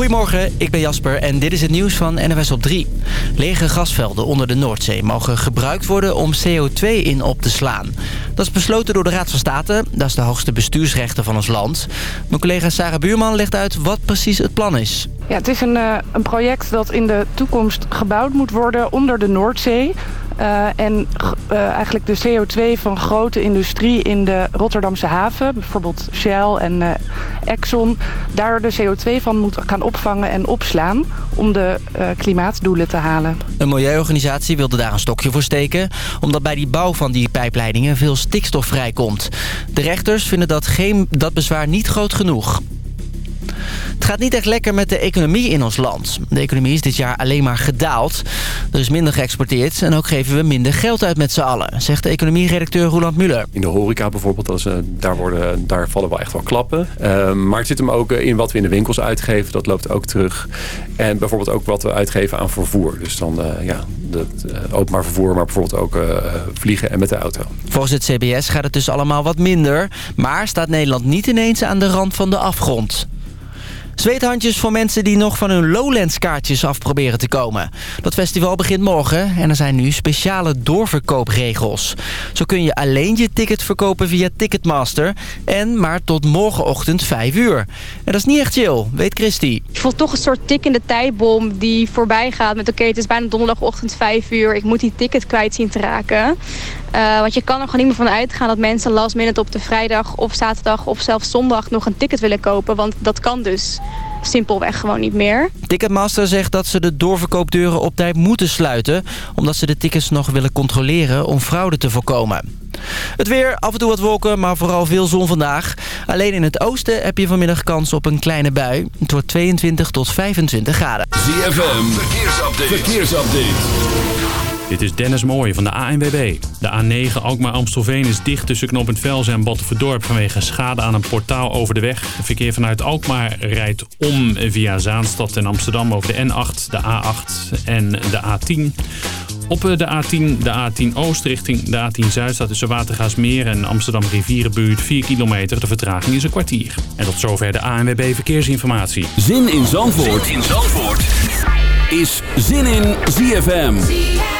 Goedemorgen, ik ben Jasper en dit is het nieuws van NWS op 3. Lege gasvelden onder de Noordzee mogen gebruikt worden om CO2 in op te slaan. Dat is besloten door de Raad van State. Dat is de hoogste bestuursrechter van ons land. Mijn collega Sarah Buurman legt uit wat precies het plan is. Ja, het is een, uh, een project dat in de toekomst gebouwd moet worden onder de Noordzee. Uh, en uh, eigenlijk de CO2 van grote industrie in de Rotterdamse haven, bijvoorbeeld Shell en uh, Exxon, daar de CO2 van moet gaan opvangen en opslaan om de klimaatdoelen te halen. Een milieuorganisatie wilde daar een stokje voor steken, omdat bij die bouw van die pijpleidingen veel stikstof vrijkomt. De rechters vinden dat, geen, dat bezwaar niet groot genoeg. Het gaat niet echt lekker met de economie in ons land. De economie is dit jaar alleen maar gedaald. Er is minder geëxporteerd en ook geven we minder geld uit met z'n allen... zegt de economieredacteur Roland Muller. In de horeca bijvoorbeeld, dat is, daar, worden, daar vallen wel echt wel klappen. Uh, maar het zit hem ook in wat we in de winkels uitgeven. Dat loopt ook terug. En bijvoorbeeld ook wat we uitgeven aan vervoer. Dus dan uh, ja, uh, openbaar vervoer, maar bijvoorbeeld ook vliegen en met de auto. Volgens het CBS gaat het dus allemaal wat minder. Maar staat Nederland niet ineens aan de rand van de afgrond. Zweethandjes voor mensen die nog van hun Lowlands kaartjes af proberen te komen. Dat festival begint morgen en er zijn nu speciale doorverkoopregels. Zo kun je alleen je ticket verkopen via Ticketmaster en maar tot morgenochtend 5 uur. En dat is niet echt chill, weet Christy. Je voelt toch een soort tikkende tijdbom die voorbij gaat met oké, het is bijna donderdagochtend 5 uur. Ik moet die ticket kwijt zien te raken. Uh, want je kan er gewoon niet meer van uitgaan dat mensen last minute op de vrijdag of zaterdag of zelfs zondag nog een ticket willen kopen. Want dat kan dus simpelweg gewoon niet meer. Ticketmaster zegt dat ze de doorverkoopdeuren op tijd moeten sluiten... omdat ze de tickets nog willen controleren om fraude te voorkomen. Het weer, af en toe wat wolken, maar vooral veel zon vandaag. Alleen in het oosten heb je vanmiddag kans op een kleine bui. Het wordt 22 tot 25 graden. ZFM, verkeersupdate. verkeersupdate. Dit is Dennis Mooij van de ANWB. De A9 Alkmaar-Amstelveen is dicht tussen knooppunt Velzen en Battenverdorp... vanwege schade aan een portaal over de weg. Het verkeer vanuit Alkmaar rijdt om via Zaanstad en Amsterdam... over de N8, de A8 en de A10. Op de A10, de A10 Oost richting de A10 Zuid staat tussen Watergaasmeer en Amsterdam Rivierenbuurt 4 kilometer. De vertraging is een kwartier. En tot zover de ANWB Verkeersinformatie. Zin in Zandvoort, zin in Zandvoort. is Zin in ZFM.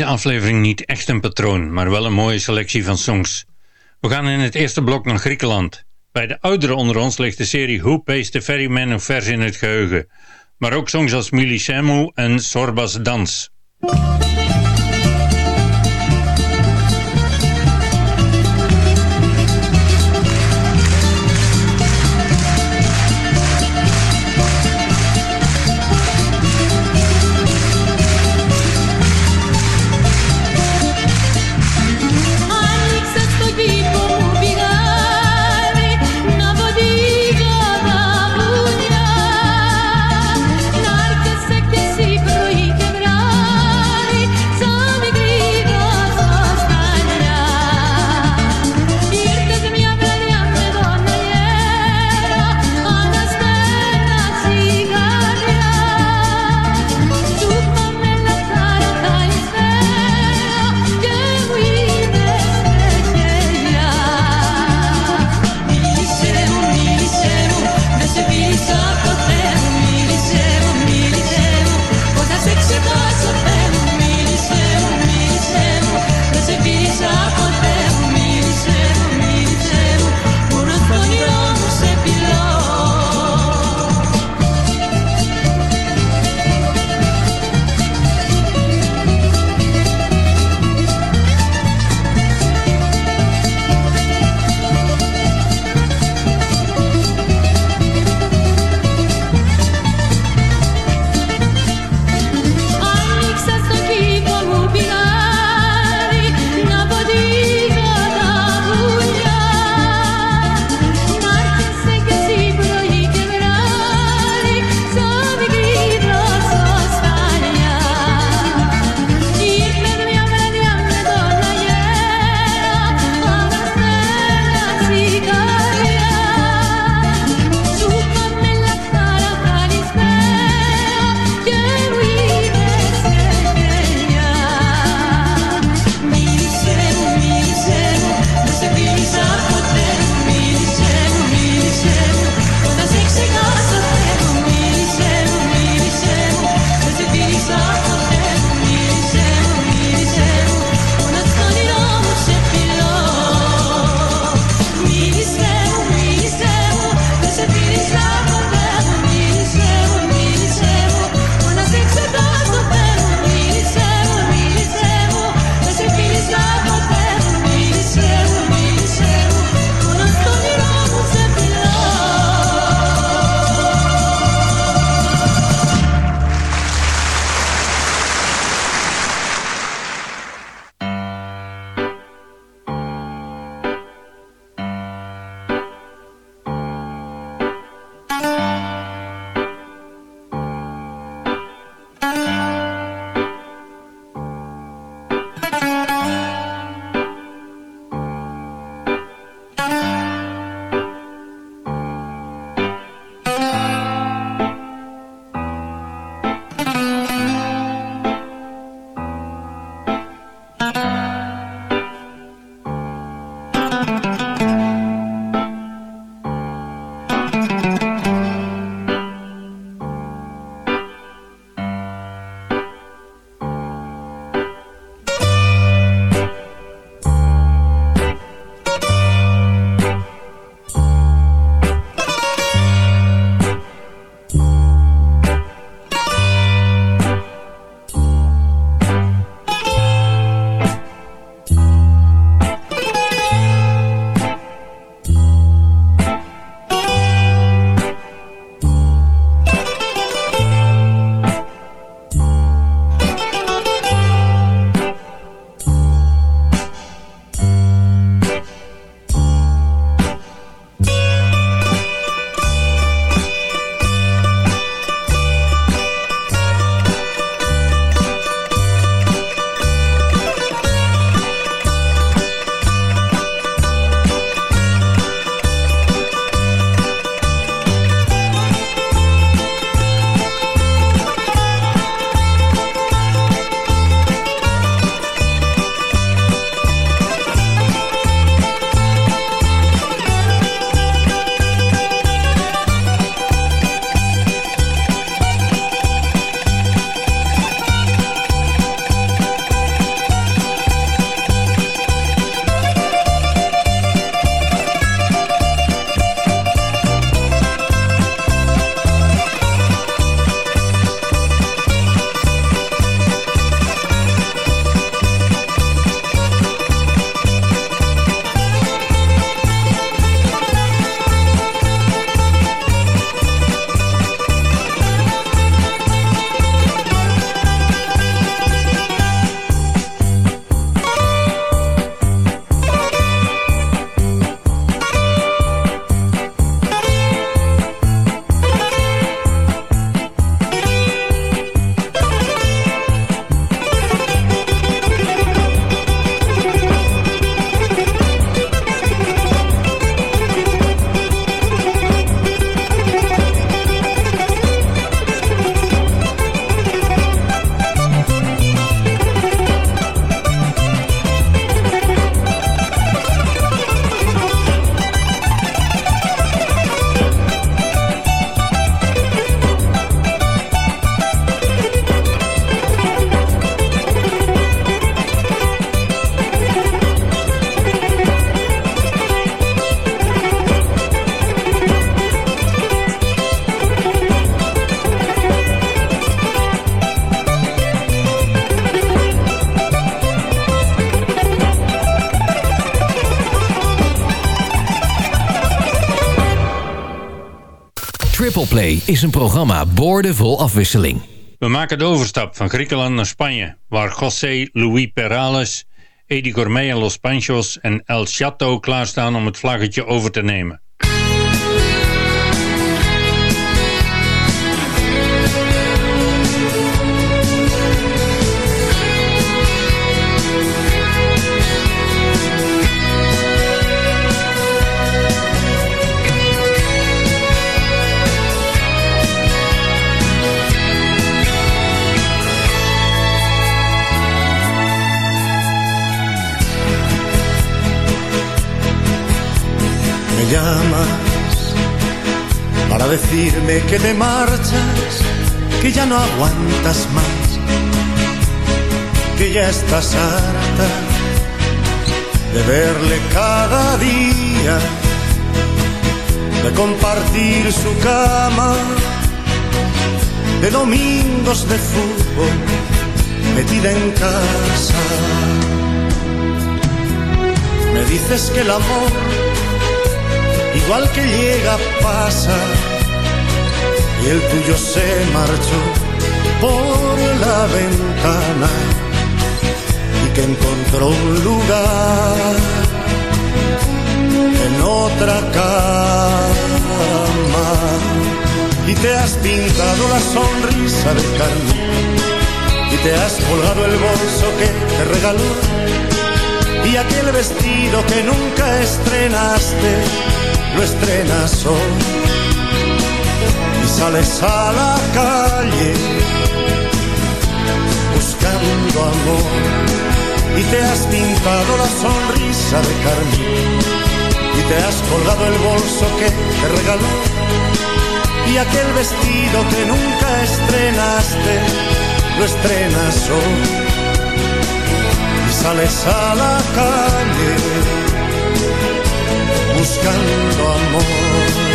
Deze aflevering niet echt een patroon, maar wel een mooie selectie van songs. We gaan in het eerste blok naar Griekenland. Bij de ouderen onder ons ligt de serie Who Pays the Ferryman nog vers in het geheugen. Maar ook songs als Mili Samu en Sorbas Dans. Triple Play is een programma boordevol afwisseling. We maken de overstap van Griekenland naar Spanje, waar José Luis Perales, Eddie Gourmet en Los Panchos en El Chato klaarstaan om het vlaggetje over te nemen. Llamas para decirme que te marchas, que ya no aguantas más, que ya estás harta de verle cada día, de compartir su cama, de domingos de fútbol metida en casa. Me dices que el amor, igual que llega, pasa, y el tuyo se marchó por la ventana y que encontró un lugar en otra cama. Y te has pintado la sonrisa de carne y te has colgado el bolso que te regaló y aquel vestido que nunca estrenaste lo estrenas hoy y sales a la calle buscando amor y te has pintado la sonrisa de carmín y te has colgado el bolso que te regaló y aquel vestido que nunca estrenaste lo estrenas hoy y sales a la calle buscando amor.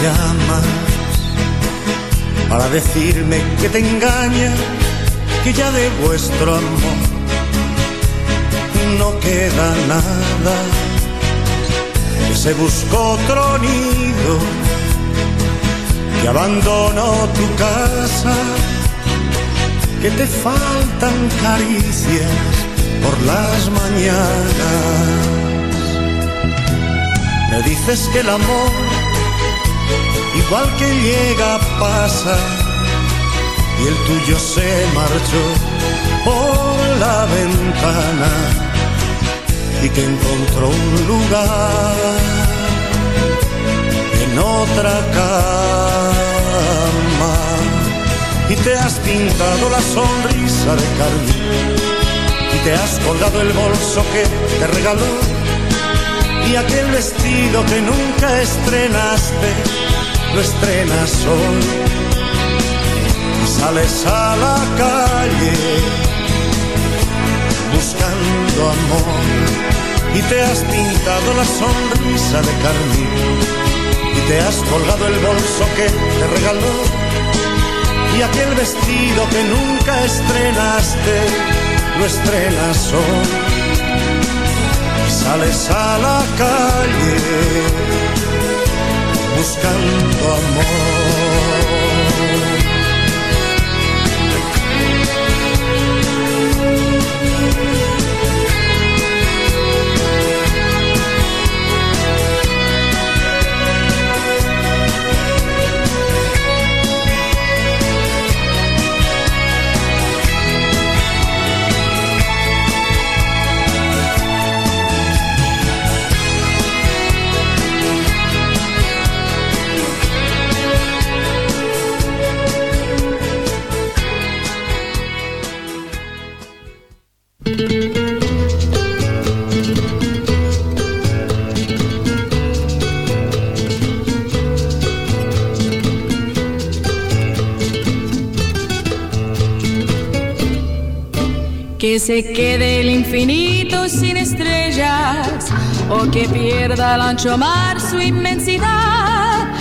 Llamas para decirme que te engaña, que ya de vuestro amor no queda nada, que se buscó otro nido, que abandonó tu casa, que te faltan caricias por las mañanas. Me dices que el amor igual que llega pasa y el tuyo se marchó por la ventana y que encontró un lugar en otra cama. Y te has pintado la sonrisa de carmín y te has colgado el bolso que te regaló y aquel vestido que nunca estrenaste lo estrenas hoy y sales a la calle buscando amor. Y te has pintado la sonrisa de carmín. Y te has colgado el bolso que te regaló. Y aquel vestido que nunca estrenaste lo estrenas hoy. Y sales a la calle buscando amor. que se quede el infinito sin estrellas o que pierda el ancho mar su inmensidad.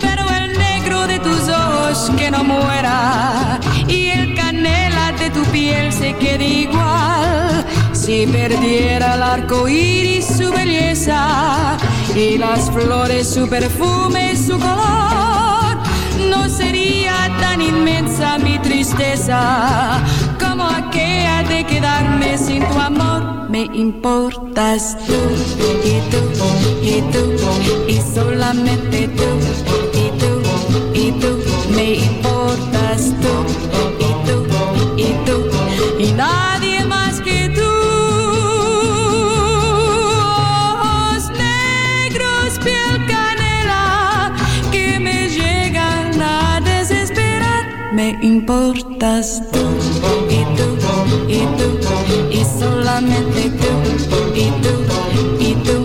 Pero el negro de tus ojos que no muera y el canela de tu piel se quede igual. Si perdiera el arco iris su belleza y las flores su perfume, su color, no sería tan inmensa mi tristeza como aquella de quedarme sin tu amor. Me importas tú y tú y tú y solamente tú y tú y tú. Me importas tú y tú y tú. me importas tú y tú y tú y solamente tú y tú y tú.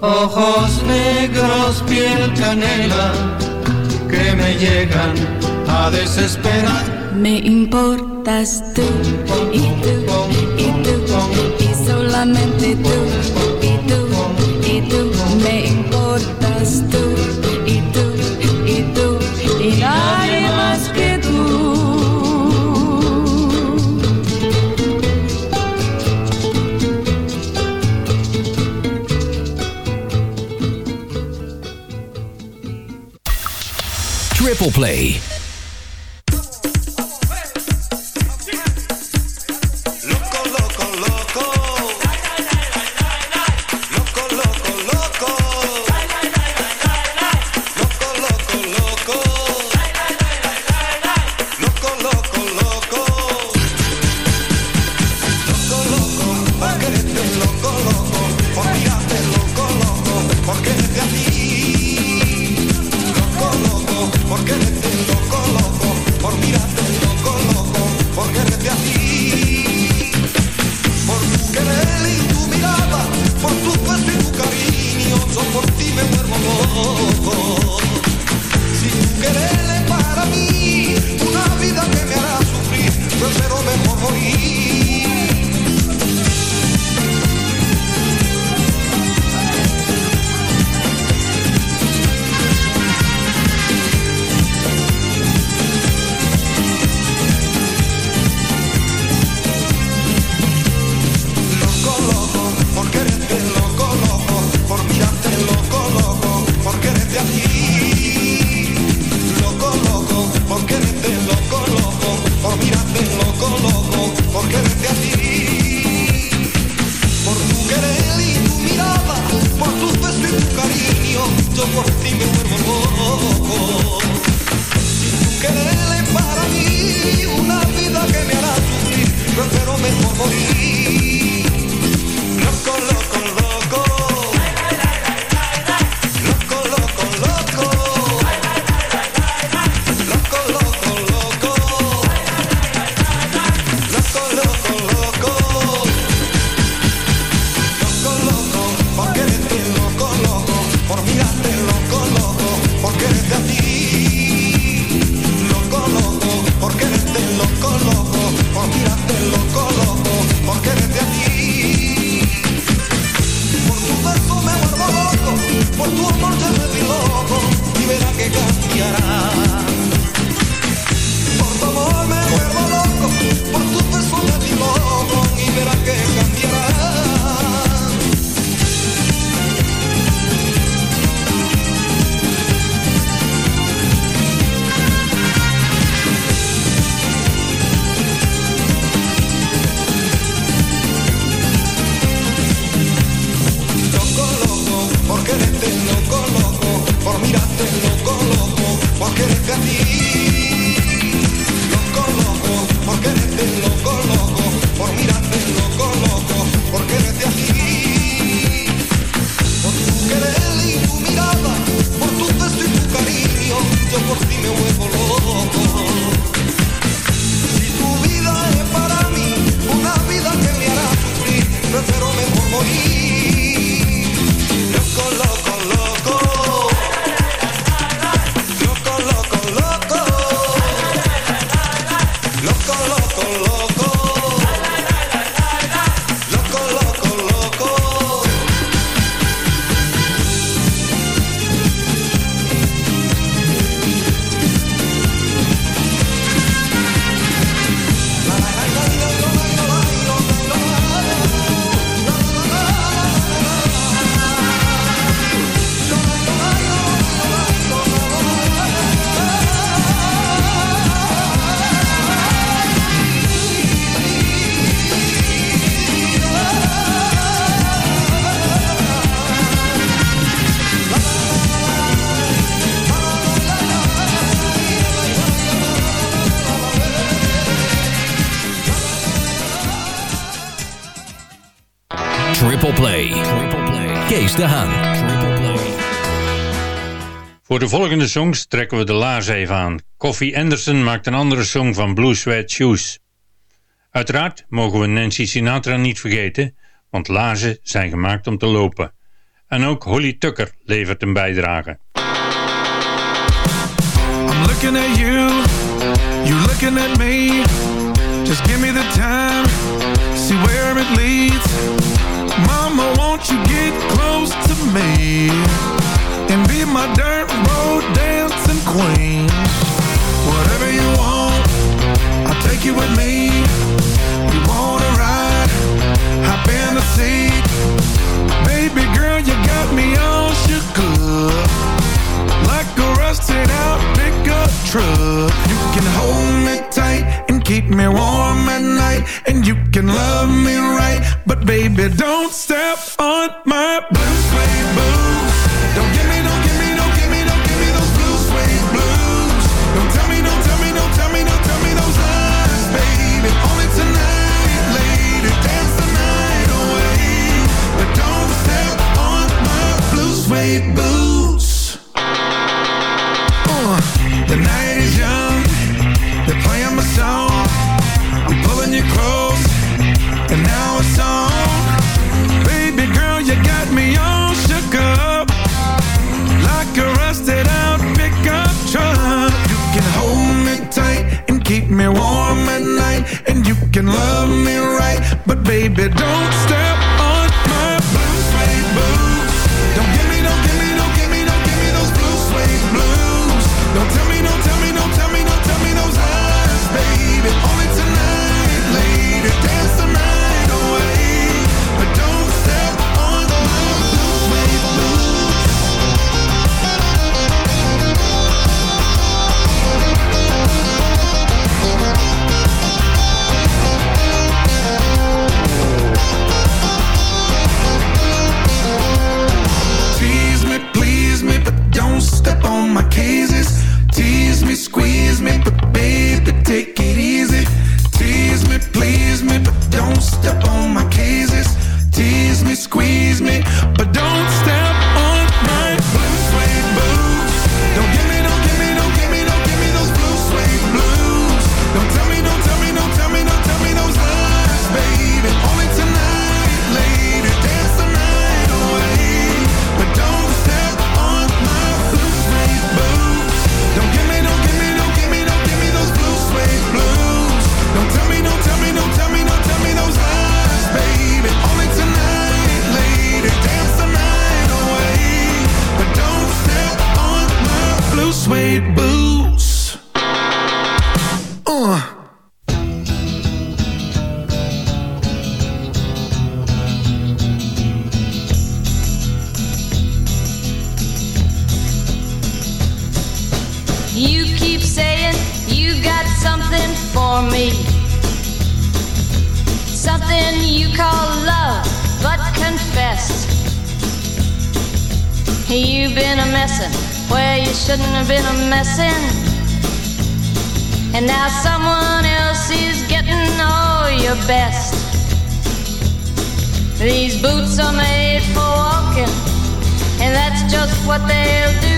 Ojos negros, piel canela, que me llegan a desesperar. Me importas tú y tú y tú y solamente tú. Triple Play. De Haan. Voor de volgende songs trekken we de laars even aan. Coffee Anderson maakt een andere song van Blue Sweat Shoes. Uiteraard mogen we Nancy Sinatra niet vergeten, want laarzen zijn gemaakt om te lopen. En ook Holly Tucker levert een bijdrage. I'm looking at you, you looking at me. Just give me the time, see where it leads. Mama, won't you get close to me and be my dirt road dancing queen? Whatever you want, I'll take you with me. You wanna ride? Hop in the seat. Baby girl, you got me all shook up. Like a rusted out pickup truck. You can hold me tight and keep me warm at night. And you can love me right. But baby, don't step on my blue suede boots. Don't give me, don't give me, don't give me, don't give me those blue suede blues. Don't tell me, don't tell me, don't tell me, don't tell me those lies, baby. Only tonight, lady, dance the night away. But don't step on my blue suede boots. For me. Something you call love, but confess. You've been a messin' where you shouldn't have been a messin'. And now someone else is getting all your best. These boots are made for walking, and that's just what they'll do.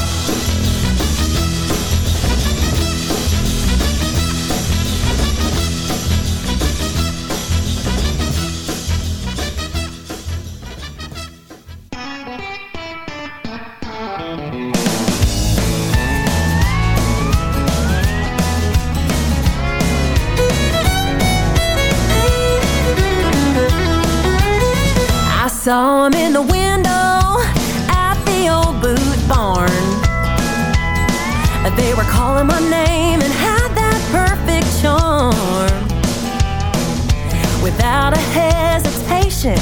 Saw him in the window at the old boot barn. They were calling my name and had that perfect charm. Without a hesitation,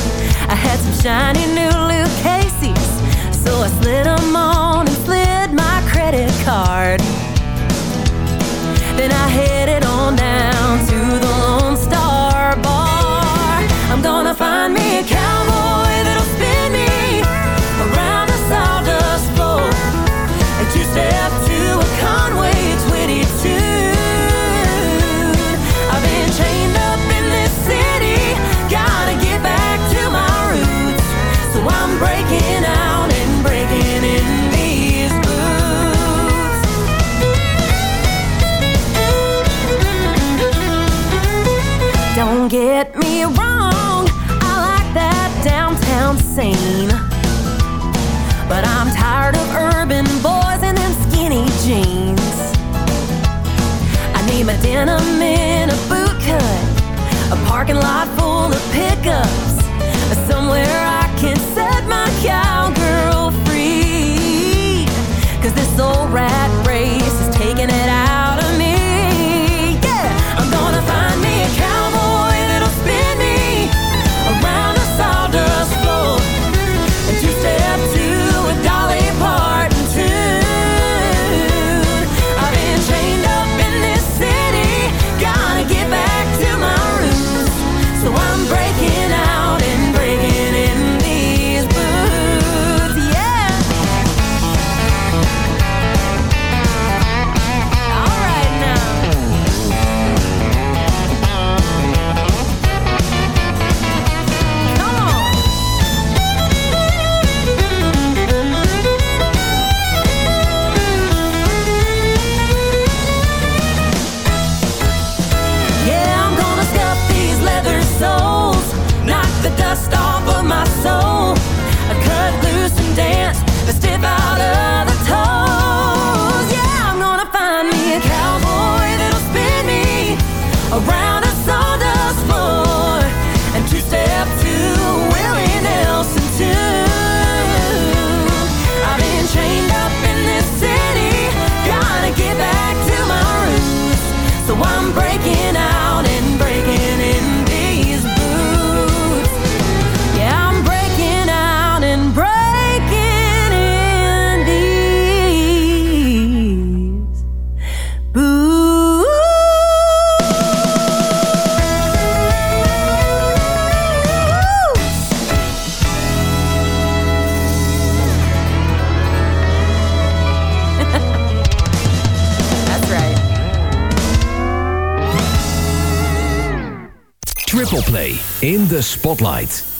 I had some shiny new Luke Casey's. So I slid them on and slid my credit card. Then I headed on down to the Lone Star Bar. I'm gonna find me a cowboy I need my denim in a boot cut, a parking lot full of pickups, somewhere Play in the Spotlight.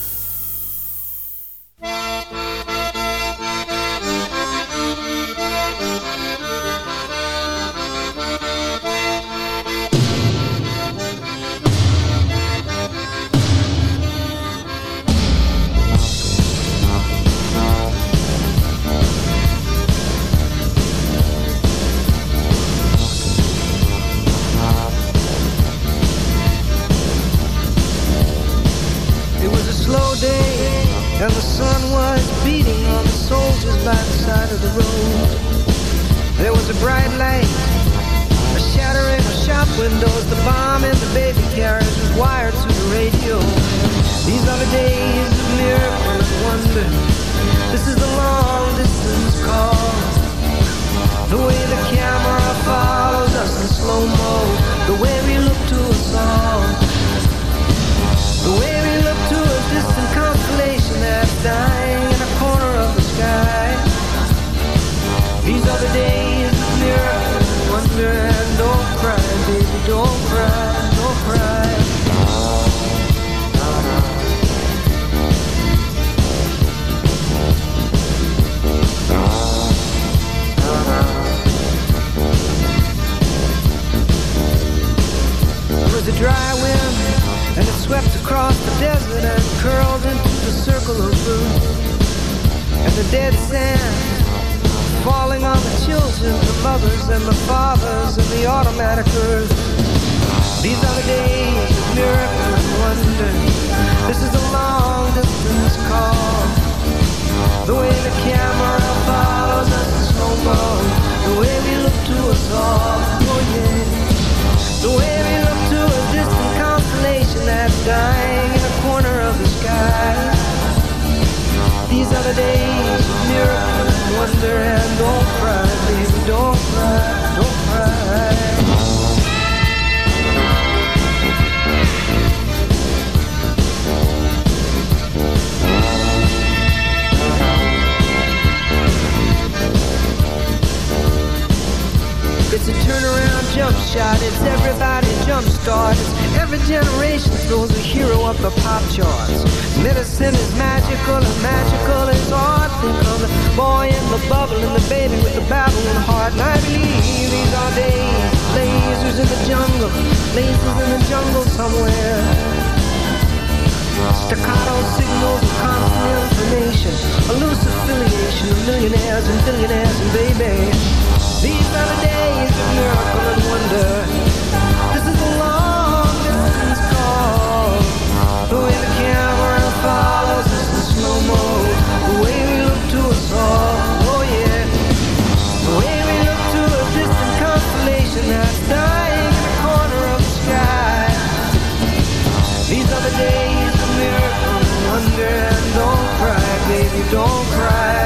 Automatic earth. These are the days of miracle and wonder. This is a long distance call. The way the camera follows us in slow-mo. The way we look to us all. Oh yeah. The way we look to a distant constellation that's dying in a corner of the sky. These are the days of miracle and wonder and don't cry, turnaround jump shot, it's everybody jump start. Every generation throws a hero up the pop charts. Medicine is magical and magical is art. Think of the boy in the bubble and the baby with the babbling heart. And I believe these are days, lasers in the jungle, lasers in the jungle somewhere. Staccato signals of constant information, a loose affiliation of millionaires and billionaires and baby. These are the days of miracle and wonder. This is distance call. The way the camera follows in slow mo. The way we look to. Oh yeah. The way we look to a distant constellation that's dying in the corner of the sky. These are the days of miracle and wonder. And don't cry, baby, don't cry,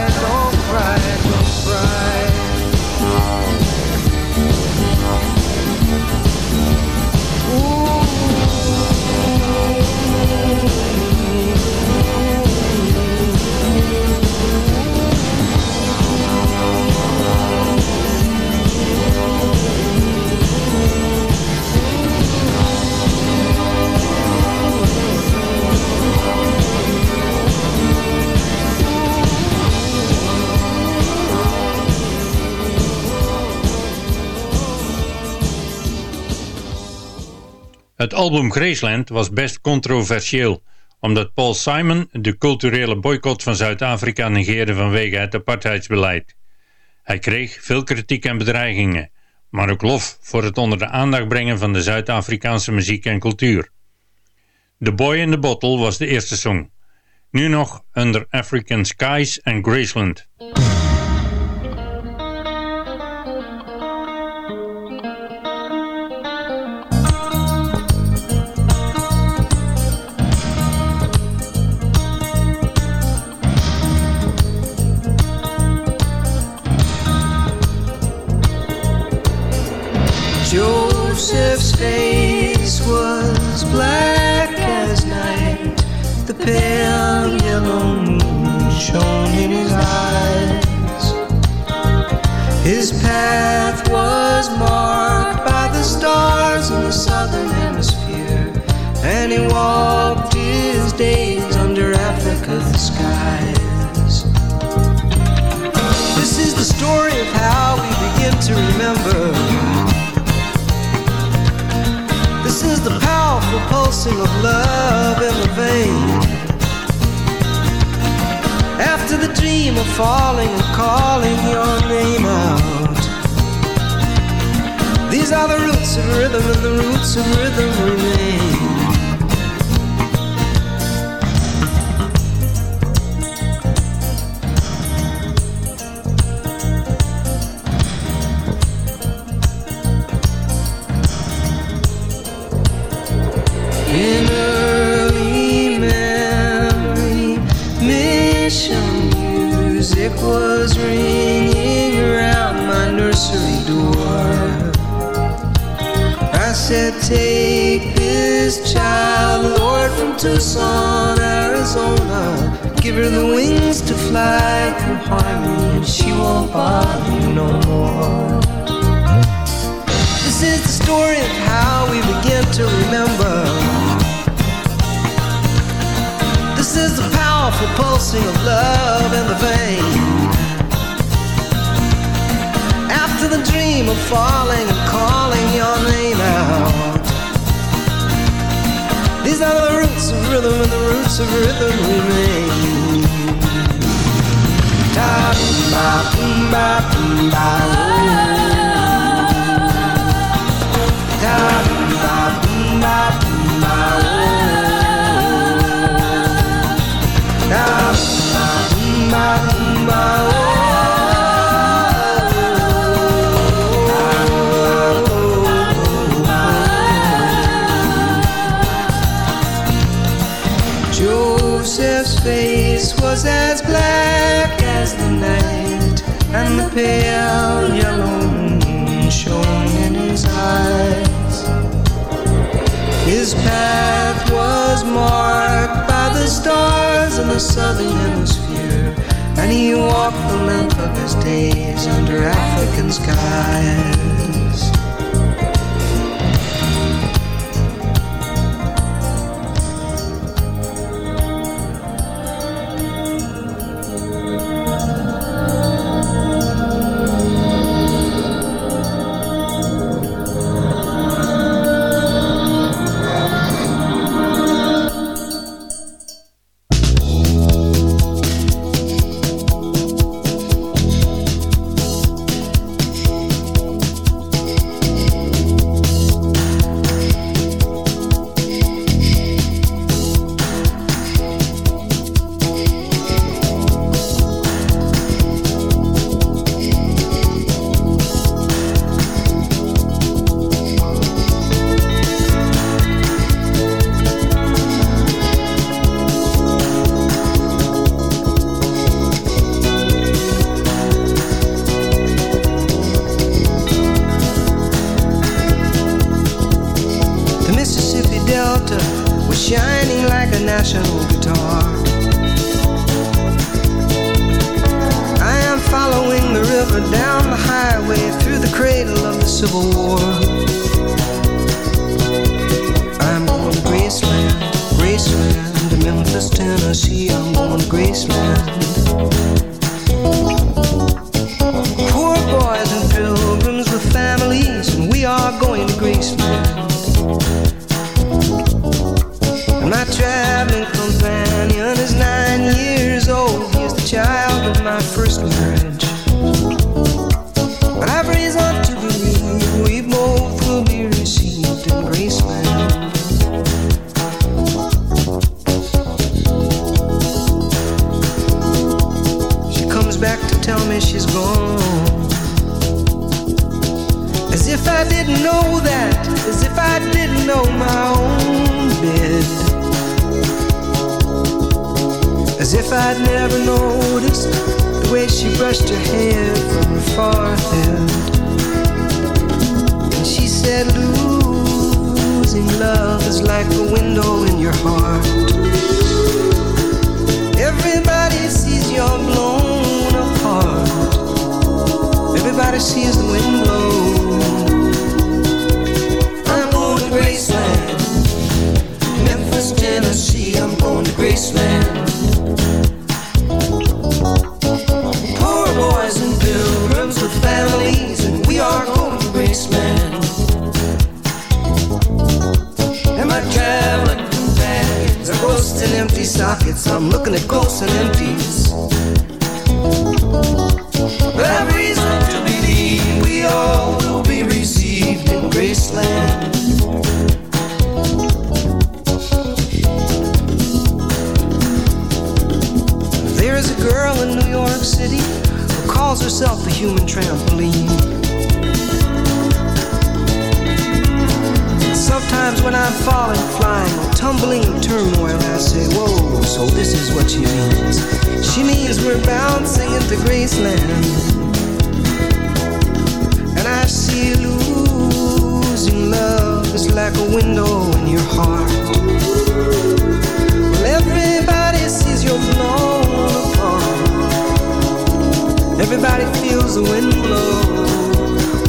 Het album Graceland was best controversieel, omdat Paul Simon de culturele boycott van Zuid-Afrika negeerde vanwege het apartheidsbeleid. Hij kreeg veel kritiek en bedreigingen, maar ook lof voor het onder de aandacht brengen van de Zuid-Afrikaanse muziek en cultuur. The Boy in the Bottle was de eerste song. Nu nog Under African Skies en Graceland. Joseph's face was black as night. The pale yellow moon shone in his eyes. His path was marked by the stars in the southern hemisphere, and he walked his days under Africa's skies. This is the story of how we begin to remember. Powerful pulsing of love in the vein. After the dream of falling and calling your name out. These are the roots of rhythm, and the roots of rhythm remain. Tucson, Arizona. Give her the wings to fly through harmony, and she won't bother you no more. This is the story of how we begin to remember. This is the powerful pulsing of love in the vein. After the dream of falling and calling your name out. These are the roots of rhythm, and the roots of rhythm remain. Ta ba boom ba boom ba oh. Ta ba boom ba boom ba oh. Ta ba boom ba boom ba oh. pale yellow moon shone in his eyes. His path was marked by the stars in the southern hemisphere, and he walked the length of his days under African skies. Everybody feels the wind blow.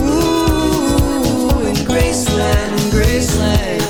Ooh, in Graceland, Graceland.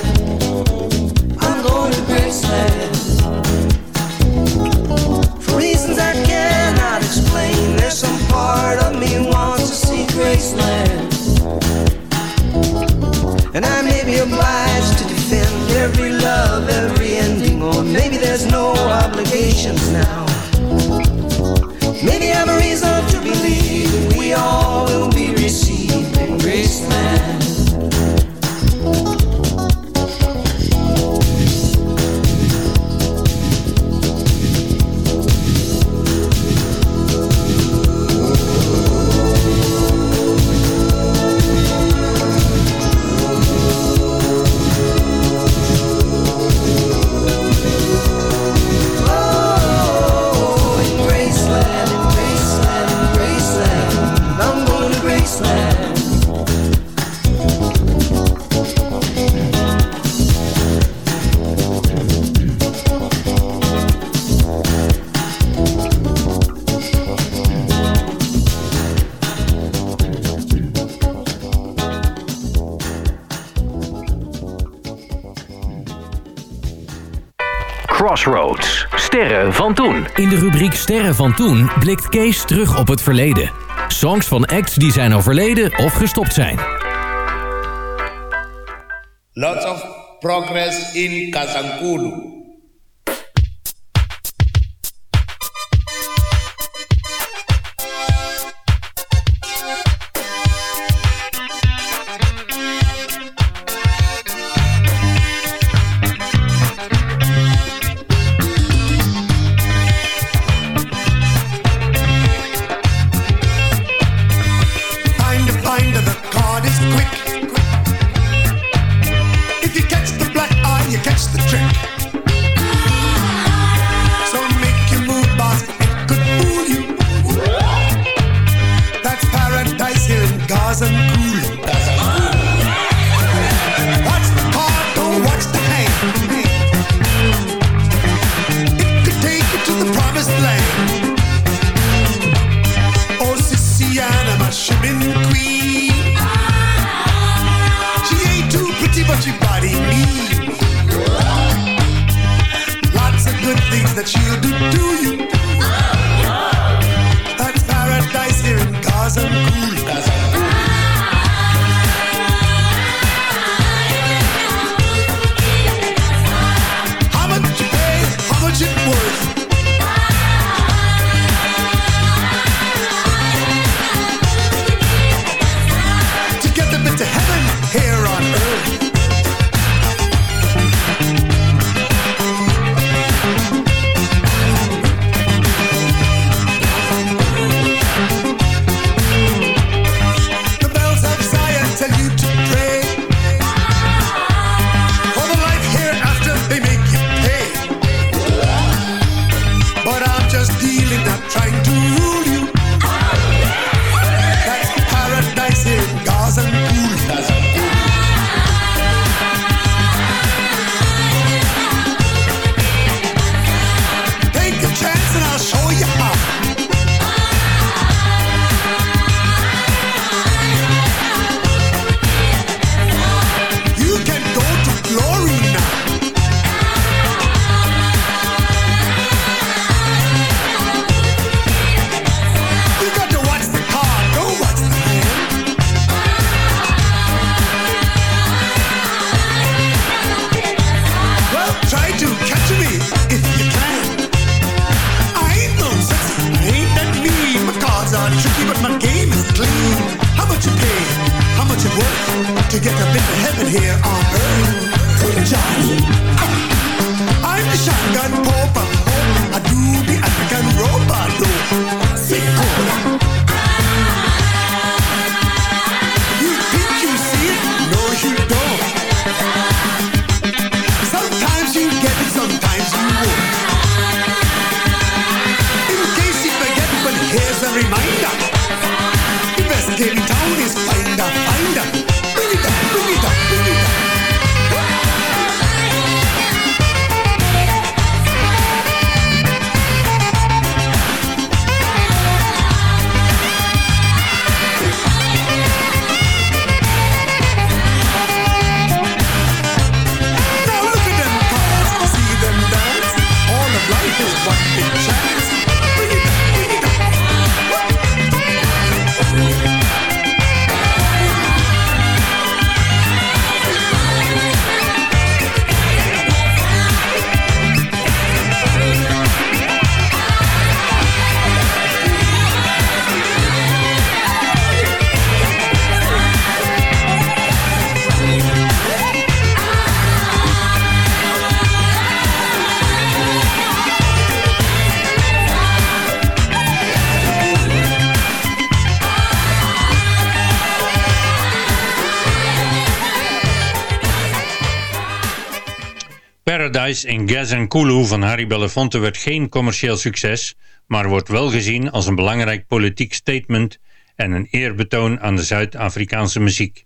In de rubriek Sterren van Toen blikt Kees terug op het verleden. Songs van acts die zijn overleden of gestopt zijn. Lots of progress in Kazankulu. Paradise in Gazankulu van Harry Belafonte werd geen commercieel succes, maar wordt wel gezien als een belangrijk politiek statement en een eerbetoon aan de Zuid-Afrikaanse muziek.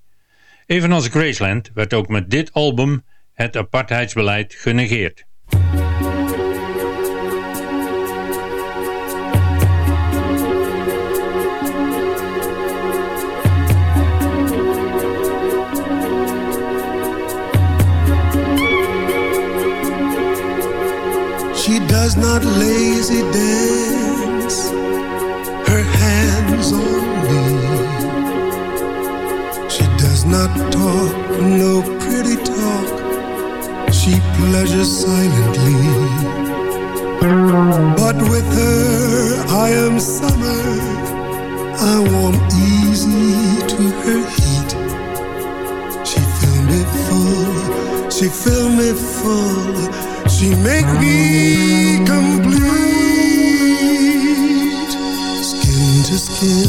Evenals Graceland werd ook met dit album het apartheidsbeleid genegeerd. does not lazy dance her hands on me. She does not talk, no pretty talk. She pleasures silently. But with her, I am summer. I warm easy to her heat. She filled me full she fill me full. She make me complete. Skin to skin.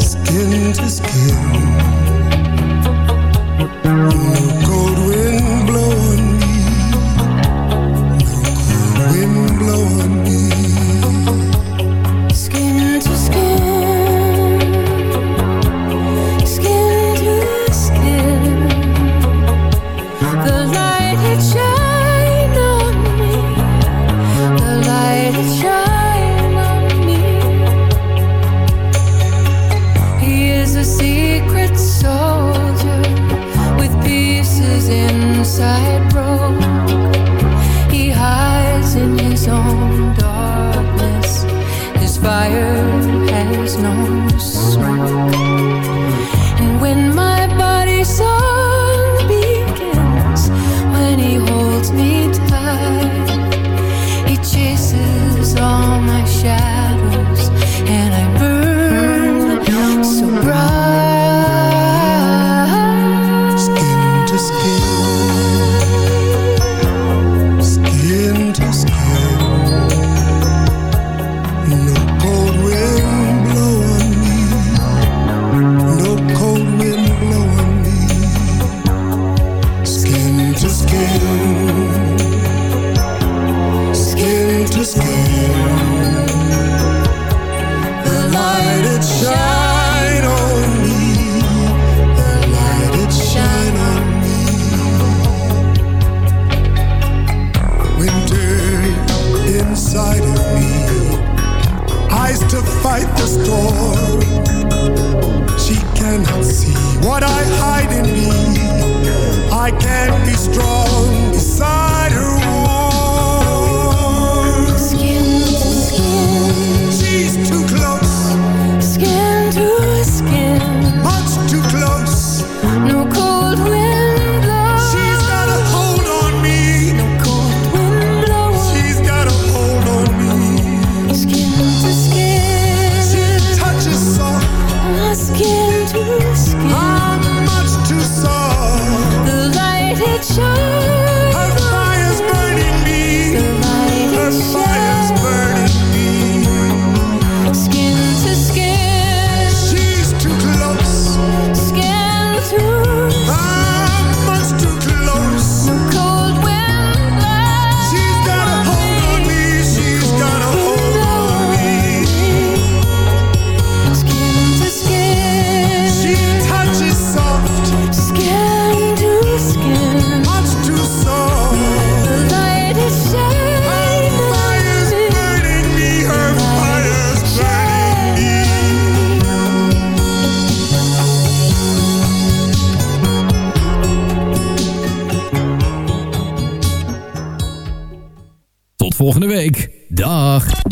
Skin to skin. mm. show. volgende week. Dag!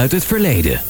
uit het verleden.